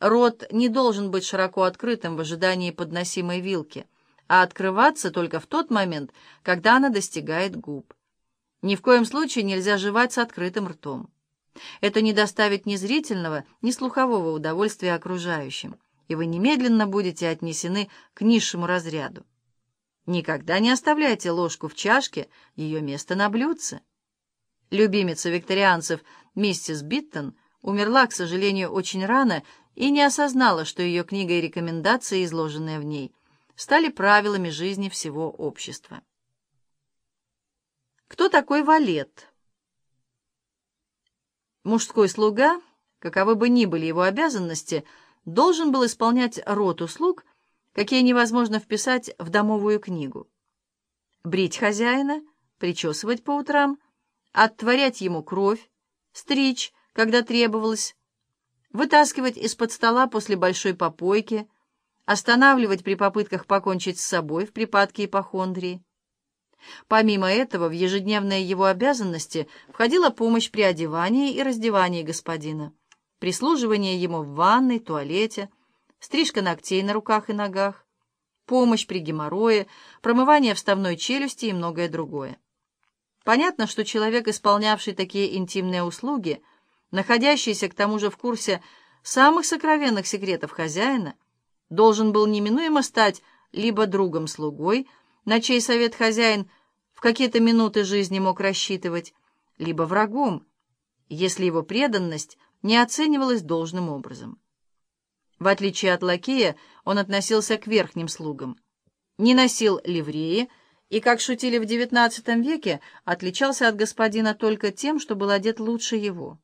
Рот не должен быть широко открытым в ожидании подносимой вилки, а открываться только в тот момент, когда она достигает губ. Ни в коем случае нельзя жевать с открытым ртом. Это не доставит ни зрительного, ни слухового удовольствия окружающим, и вы немедленно будете отнесены к низшему разряду. Никогда не оставляйте ложку в чашке, ее место на блюдце. Любимица викторианцев миссис Биттон умерла, к сожалению, очень рано и не осознала, что ее книга и рекомендации, изложенные в ней, стали правилами жизни всего общества. Кто такой валет? Мужской слуга, каковы бы ни были его обязанности, должен был исполнять род услуг, какие невозможно вписать в домовую книгу. Брить хозяина, причесывать по утрам, оттворять ему кровь, стричь, когда требовалось, вытаскивать из-под стола после большой попойки, останавливать при попытках покончить с собой в припадке ипохондрии. Помимо этого, в ежедневные его обязанности входила помощь при одевании и раздевании господина, прислуживание ему в ванной, туалете, стрижка ногтей на руках и ногах, помощь при геморрое, промывание вставной челюсти и многое другое. Понятно, что человек, исполнявший такие интимные услуги, находящийся к тому же в курсе самых сокровенных секретов хозяина, должен был неминуемо стать либо другом-слугой, на чей совет хозяин в какие-то минуты жизни мог рассчитывать, либо врагом, если его преданность не оценивалась должным образом. В отличие от лакея, он относился к верхним слугам, не носил ливреи и, как шутили в XIX веке, отличался от господина только тем, что был одет лучше его.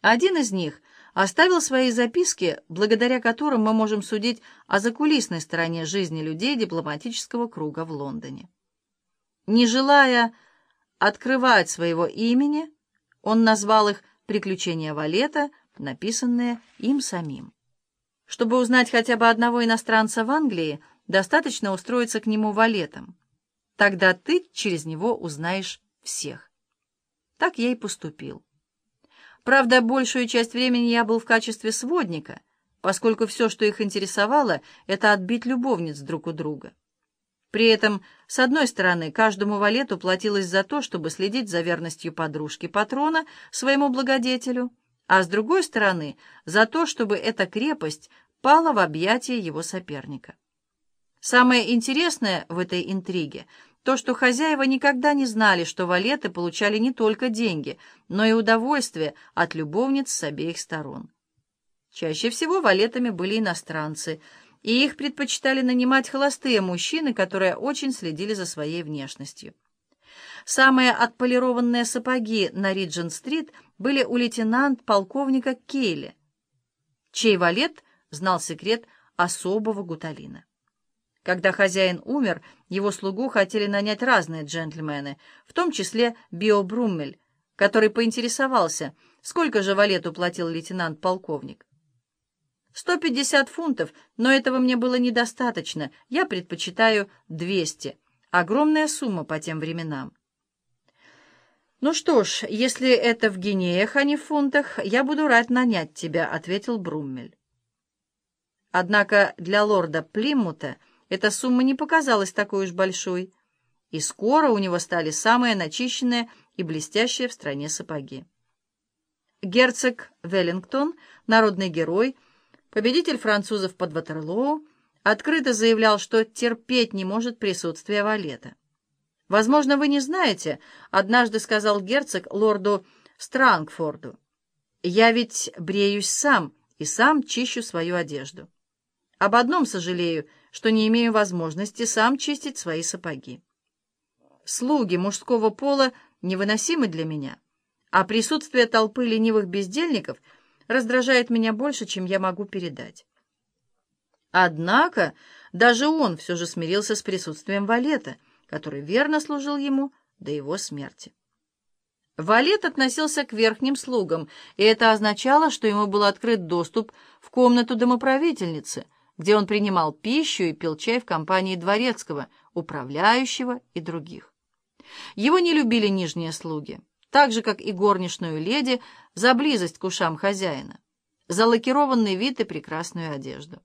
Один из них — оставил свои записки, благодаря которым мы можем судить о закулисной стороне жизни людей дипломатического круга в Лондоне. Не желая открывать своего имени, он назвал их «Приключения Валета», написанные им самим. Чтобы узнать хотя бы одного иностранца в Англии, достаточно устроиться к нему валетом. Тогда ты через него узнаешь всех. Так я и поступил. Правда, большую часть времени я был в качестве сводника, поскольку все, что их интересовало, это отбить любовниц друг у друга. При этом, с одной стороны, каждому валету платилось за то, чтобы следить за верностью подружки патрона своему благодетелю, а с другой стороны, за то, чтобы эта крепость пала в объятия его соперника. Самое интересное в этой интриге то, что хозяева никогда не знали, что валеты получали не только деньги, но и удовольствие от любовниц с обеих сторон. Чаще всего валетами были иностранцы, и их предпочитали нанимать холостые мужчины, которые очень следили за своей внешностью. Самые отполированные сапоги на Риджин-стрит были у лейтенант-полковника Кейли, чей валет знал секрет особого гуталина. Когда хозяин умер, его слугу хотели нанять разные джентльмены, в том числе Био Бруммель, который поинтересовался, сколько же валету платил лейтенант-полковник. «Сто пятьдесят фунтов, но этого мне было недостаточно. Я предпочитаю двести. Огромная сумма по тем временам». «Ну что ж, если это в гинеях, а не в фунтах, я буду рад нанять тебя», — ответил Бруммель. Однако для лорда Плиммута эта сумма не показалась такой уж большой, и скоро у него стали самые начищенные и блестящие в стране сапоги. Герцог Веллингтон, народный герой, победитель французов под Ватерлоу, открыто заявлял, что терпеть не может присутствия валета. «Возможно, вы не знаете», — однажды сказал герцог лорду Странгфорду, «я ведь бреюсь сам и сам чищу свою одежду. Об одном сожалею, что не имею возможности сам чистить свои сапоги. Слуги мужского пола невыносимы для меня, а присутствие толпы ленивых бездельников раздражает меня больше, чем я могу передать. Однако даже он все же смирился с присутствием Валета, который верно служил ему до его смерти. Валет относился к верхним слугам, и это означало, что ему был открыт доступ в комнату домоправительницы — где он принимал пищу и пил чай в компании дворецкого, управляющего и других. Его не любили нижние слуги, так же, как и горничную леди, за близость к ушам хозяина. залакированный вид и прекрасную одежду.